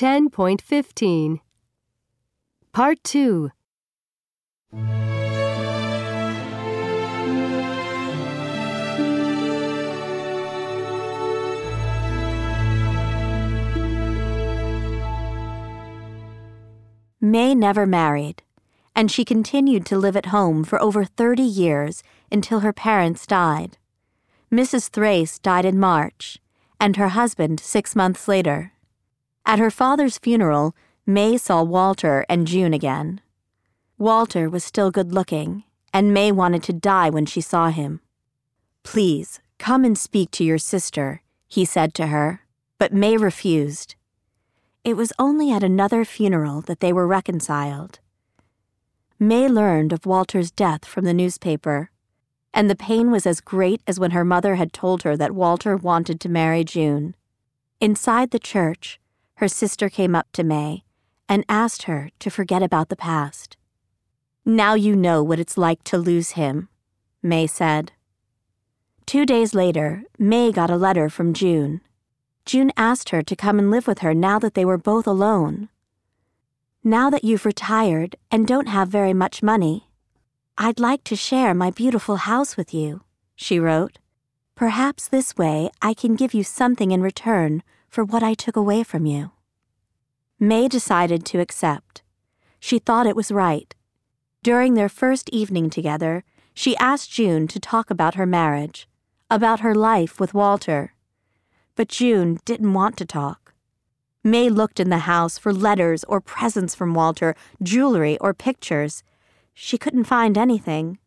10.15 Part 2 May never married, and she continued to live at home for over 30 years until her parents died. Mrs. Thrace died in March, and her husband six months later. At her father's funeral, May saw Walter and June again. Walter was still good looking, and May wanted to die when she saw him. Please, come and speak to your sister, he said to her, but May refused. It was only at another funeral that they were reconciled. May learned of Walter's death from the newspaper, and the pain was as great as when her mother had told her that Walter wanted to marry June. Inside the church, her sister came up to May and asked her to forget about the past. Now you know what it's like to lose him, May said. Two days later, May got a letter from June. June asked her to come and live with her now that they were both alone. Now that you've retired and don't have very much money, I'd like to share my beautiful house with you, she wrote. Perhaps this way I can give you something in return for what I took away from you. May decided to accept. She thought it was right. During their first evening together, she asked June to talk about her marriage, about her life with Walter. But June didn't want to talk. May looked in the house for letters or presents from Walter, jewelry or pictures. She couldn't find anything.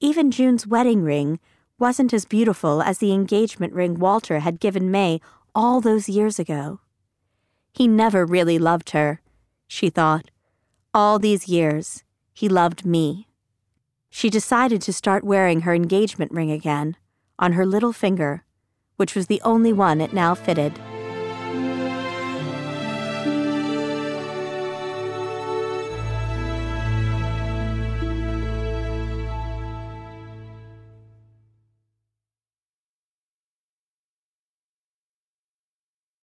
Even June's wedding ring wasn't as beautiful as the engagement ring Walter had given May all those years ago. He never really loved her, she thought. All these years, he loved me. She decided to start wearing her engagement ring again, on her little finger, which was the only one it now fitted.